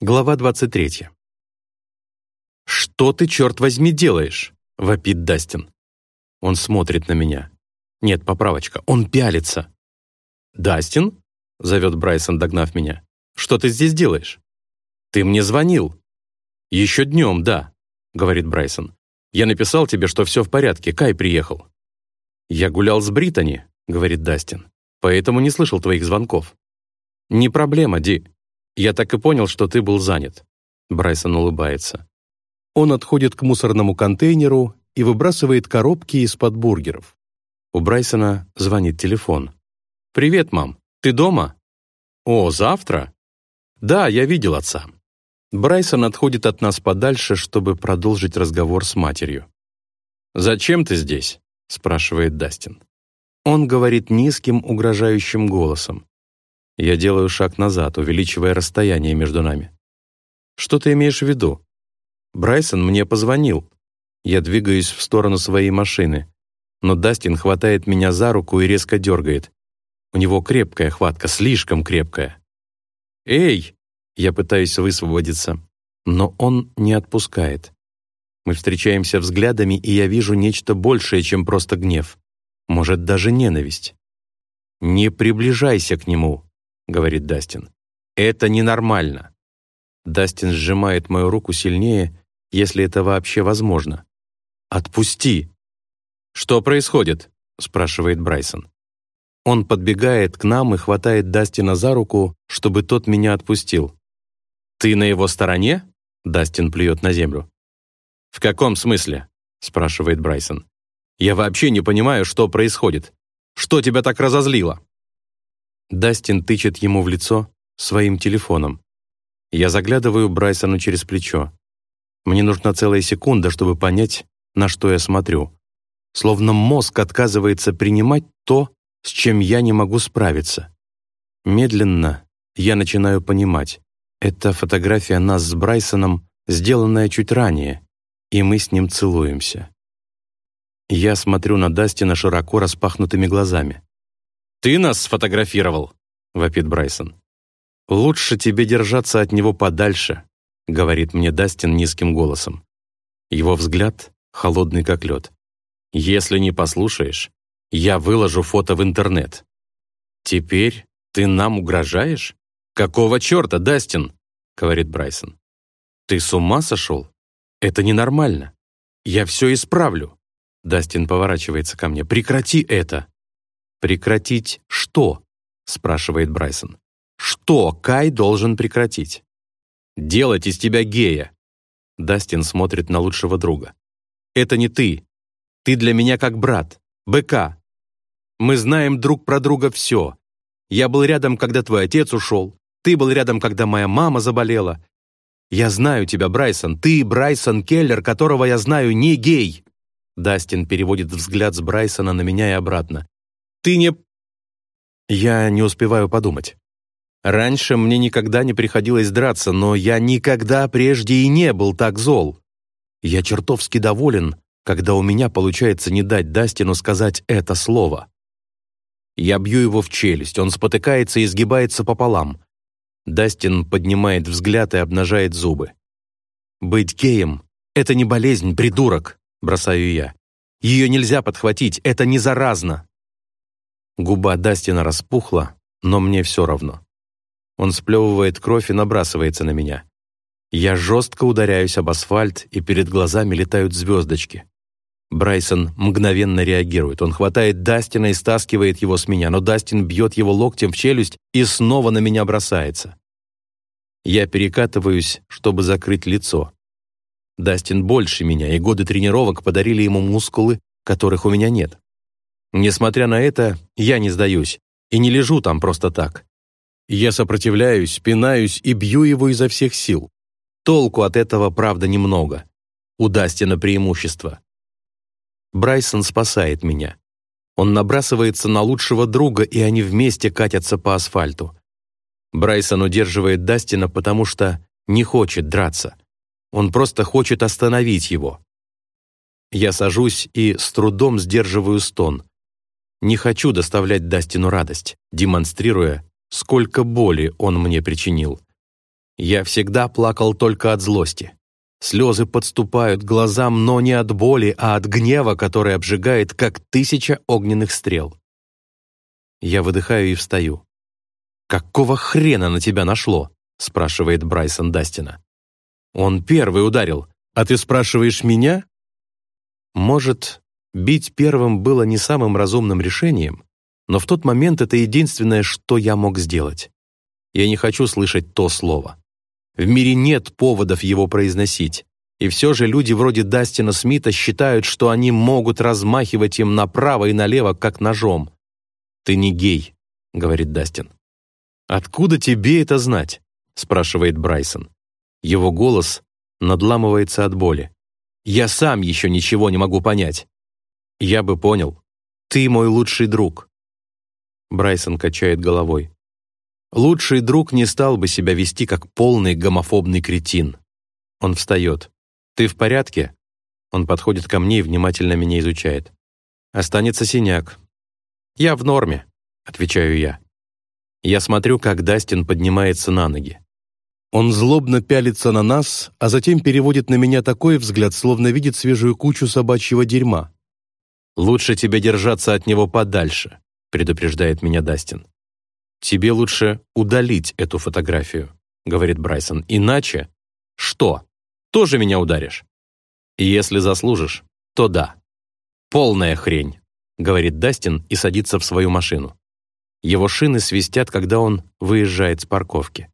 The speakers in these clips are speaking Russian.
Глава 23. «Что ты, черт возьми, делаешь?» — вопит Дастин. Он смотрит на меня. Нет, поправочка, он пялится. «Дастин?» — зовет Брайсон, догнав меня. «Что ты здесь делаешь?» «Ты мне звонил». «Еще днем, да», — говорит Брайсон. «Я написал тебе, что все в порядке, Кай приехал». «Я гулял с Британи», — говорит Дастин, «поэтому не слышал твоих звонков». «Не проблема, Ди. Я так и понял, что ты был занят». Брайсон улыбается. Он отходит к мусорному контейнеру и выбрасывает коробки из-под бургеров. У Брайсона звонит телефон. «Привет, мам. Ты дома?» «О, завтра?» «Да, я видел отца». Брайсон отходит от нас подальше, чтобы продолжить разговор с матерью. «Зачем ты здесь?» — спрашивает Дастин. Он говорит низким, угрожающим голосом. Я делаю шаг назад, увеличивая расстояние между нами. «Что ты имеешь в виду?» «Брайсон мне позвонил». Я двигаюсь в сторону своей машины, но Дастин хватает меня за руку и резко дергает. У него крепкая хватка, слишком крепкая. «Эй!» Я пытаюсь высвободиться, но он не отпускает. Мы встречаемся взглядами, и я вижу нечто большее, чем просто гнев. Может, даже ненависть. «Не приближайся к нему», — говорит Дастин. «Это ненормально». Дастин сжимает мою руку сильнее, если это вообще возможно. «Отпусти!» «Что происходит?» — спрашивает Брайсон. Он подбегает к нам и хватает Дастина за руку, чтобы тот меня отпустил. «Ты на его стороне?» — Дастин плюет на землю. «В каком смысле?» — спрашивает Брайсон. «Я вообще не понимаю, что происходит. Что тебя так разозлило?» Дастин тычет ему в лицо своим телефоном. Я заглядываю Брайсону через плечо. Мне нужна целая секунда, чтобы понять, на что я смотрю. Словно мозг отказывается принимать то, с чем я не могу справиться. Медленно я начинаю понимать. Это фотография нас с Брайсоном, сделанная чуть ранее, и мы с ним целуемся. Я смотрю на Дастина широко распахнутыми глазами. «Ты нас сфотографировал?» — вопит Брайсон. «Лучше тебе держаться от него подальше», — говорит мне Дастин низким голосом. Его взгляд холодный как лед. «Если не послушаешь, я выложу фото в интернет». «Теперь ты нам угрожаешь? Какого черта, Дастин?» — говорит Брайсон. «Ты с ума сошел? Это ненормально. Я все исправлю». Дастин поворачивается ко мне. «Прекрати это!» «Прекратить что?» — спрашивает Брайсон. «Что Кай должен прекратить?» «Делать из тебя гея!» Дастин смотрит на лучшего друга. «Это не ты. Ты для меня как брат, БК. Мы знаем друг про друга все. Я был рядом, когда твой отец ушел. Ты был рядом, когда моя мама заболела. Я знаю тебя, Брайсон. Ты Брайсон Келлер, которого я знаю, не гей!» Дастин переводит взгляд с Брайсона на меня и обратно. Ты не...» Я не успеваю подумать. Раньше мне никогда не приходилось драться, но я никогда прежде и не был так зол. Я чертовски доволен, когда у меня получается не дать Дастину сказать это слово. Я бью его в челюсть, он спотыкается и сгибается пополам. Дастин поднимает взгляд и обнажает зубы. «Быть геем — это не болезнь, придурок», — бросаю я. «Ее нельзя подхватить, это не заразно». Губа Дастина распухла, но мне все равно. Он сплевывает кровь и набрасывается на меня. Я жестко ударяюсь об асфальт, и перед глазами летают звездочки. Брайсон мгновенно реагирует. Он хватает Дастина и стаскивает его с меня, но Дастин бьет его локтем в челюсть и снова на меня бросается. Я перекатываюсь, чтобы закрыть лицо. Дастин больше меня, и годы тренировок подарили ему мускулы, которых у меня нет. Несмотря на это, я не сдаюсь и не лежу там просто так. Я сопротивляюсь, пинаюсь и бью его изо всех сил. Толку от этого, правда, немного. У Дастина преимущество. Брайсон спасает меня. Он набрасывается на лучшего друга, и они вместе катятся по асфальту. Брайсон удерживает Дастина, потому что не хочет драться. Он просто хочет остановить его. Я сажусь и с трудом сдерживаю стон. Не хочу доставлять Дастину радость, демонстрируя, сколько боли он мне причинил. Я всегда плакал только от злости. Слезы подступают глазам, но не от боли, а от гнева, который обжигает, как тысяча огненных стрел. Я выдыхаю и встаю. «Какого хрена на тебя нашло?» — спрашивает Брайсон Дастина. «Он первый ударил, а ты спрашиваешь меня?» Может, бить первым было не самым разумным решением, но в тот момент это единственное, что я мог сделать. Я не хочу слышать то слово. В мире нет поводов его произносить, и все же люди вроде Дастина Смита считают, что они могут размахивать им направо и налево, как ножом. «Ты не гей», — говорит Дастин. «Откуда тебе это знать?» — спрашивает Брайсон. Его голос надламывается от боли. «Я сам еще ничего не могу понять». «Я бы понял. Ты мой лучший друг». Брайсон качает головой. «Лучший друг не стал бы себя вести как полный гомофобный кретин». Он встает. «Ты в порядке?» Он подходит ко мне и внимательно меня изучает. «Останется синяк. «Я в норме», — отвечаю я. Я смотрю, как Дастин поднимается на ноги. Он злобно пялится на нас, а затем переводит на меня такой взгляд, словно видит свежую кучу собачьего дерьма. «Лучше тебе держаться от него подальше», — предупреждает меня Дастин. «Тебе лучше удалить эту фотографию», — говорит Брайсон. «Иначе...» «Что? Тоже меня ударишь?» «Если заслужишь, то да. Полная хрень» говорит Дастин и садится в свою машину. Его шины свистят, когда он выезжает с парковки.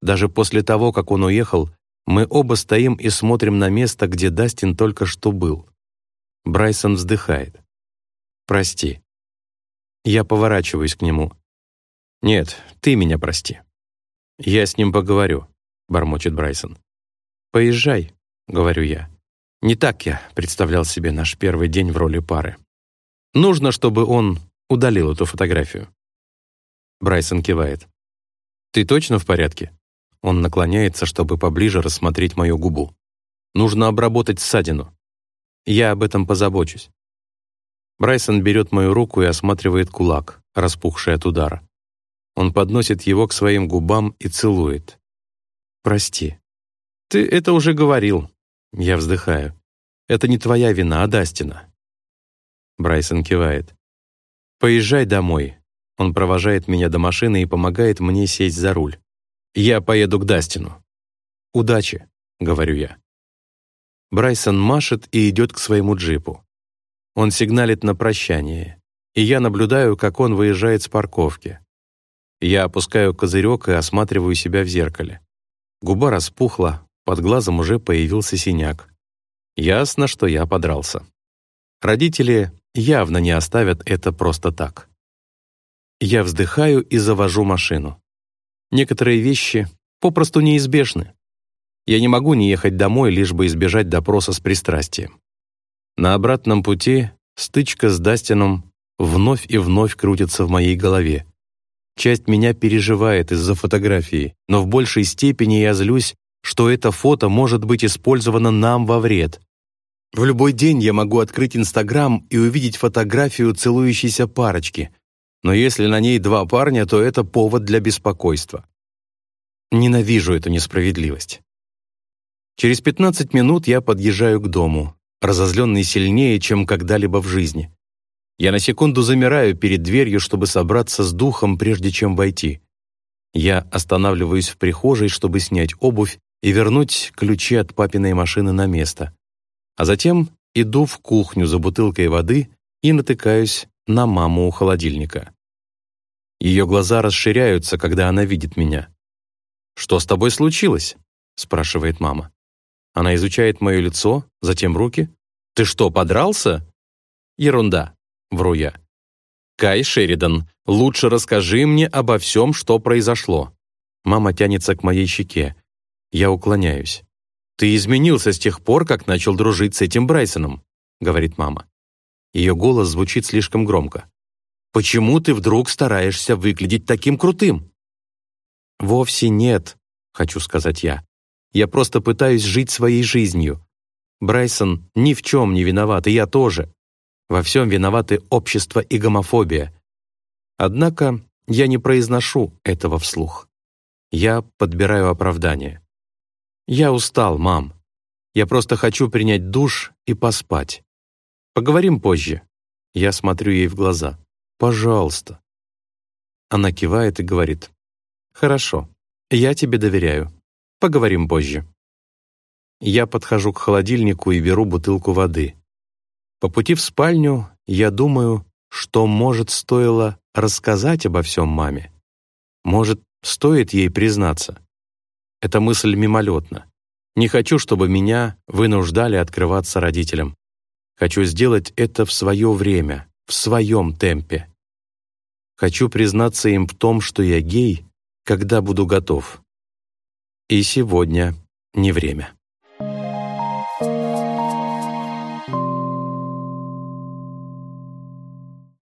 Даже после того, как он уехал, мы оба стоим и смотрим на место, где Дастин только что был. Брайсон вздыхает. «Прости». Я поворачиваюсь к нему. «Нет, ты меня прости». «Я с ним поговорю», — бормочет Брайсон. «Поезжай», — говорю я. Не так я представлял себе наш первый день в роли пары. Нужно, чтобы он удалил эту фотографию. Брайсон кивает. «Ты точно в порядке?» Он наклоняется, чтобы поближе рассмотреть мою губу. «Нужно обработать ссадину. Я об этом позабочусь». Брайсон берет мою руку и осматривает кулак, распухший от удара. Он подносит его к своим губам и целует. «Прости. Ты это уже говорил». Я вздыхаю. «Это не твоя вина, а Дастина. Брайсон кивает. «Поезжай домой». Он провожает меня до машины и помогает мне сесть за руль. «Я поеду к Дастину». «Удачи», — говорю я. Брайсон машет и идет к своему джипу. Он сигналит на прощание, и я наблюдаю, как он выезжает с парковки. Я опускаю козырек и осматриваю себя в зеркале. Губа распухла, под глазом уже появился синяк. Ясно, что я подрался. Родители явно не оставят это просто так. Я вздыхаю и завожу машину. Некоторые вещи попросту неизбежны. Я не могу не ехать домой, лишь бы избежать допроса с пристрастием. На обратном пути стычка с Дастином вновь и вновь крутится в моей голове. Часть меня переживает из-за фотографии, но в большей степени я злюсь, что это фото может быть использовано нам во вред. В любой день я могу открыть Инстаграм и увидеть фотографию целующейся парочки, но если на ней два парня, то это повод для беспокойства. Ненавижу эту несправедливость. Через 15 минут я подъезжаю к дому, разозленный сильнее, чем когда-либо в жизни. Я на секунду замираю перед дверью, чтобы собраться с духом, прежде чем войти. Я останавливаюсь в прихожей, чтобы снять обувь и вернуть ключи от папиной машины на место а затем иду в кухню за бутылкой воды и натыкаюсь на маму у холодильника. Ее глаза расширяются, когда она видит меня. «Что с тобой случилось?» — спрашивает мама. Она изучает мое лицо, затем руки. «Ты что, подрался?» «Ерунда», — вру я. «Кай Шеридан, лучше расскажи мне обо всем, что произошло». Мама тянется к моей щеке. Я уклоняюсь. «Ты изменился с тех пор, как начал дружить с этим Брайсоном», — говорит мама. Ее голос звучит слишком громко. «Почему ты вдруг стараешься выглядеть таким крутым?» «Вовсе нет», — хочу сказать я. «Я просто пытаюсь жить своей жизнью. Брайсон ни в чем не виноват, и я тоже. Во всем виноваты общество и гомофобия. Однако я не произношу этого вслух. Я подбираю оправдание. «Я устал, мам. Я просто хочу принять душ и поспать. Поговорим позже». Я смотрю ей в глаза. «Пожалуйста». Она кивает и говорит. «Хорошо, я тебе доверяю. Поговорим позже». Я подхожу к холодильнику и беру бутылку воды. По пути в спальню я думаю, что, может, стоило рассказать обо всем маме. Может, стоит ей признаться. Эта мысль мимолетна. Не хочу, чтобы меня вынуждали открываться родителям. Хочу сделать это в свое время, в своем темпе. Хочу признаться им в том, что я гей, когда буду готов. И сегодня не время.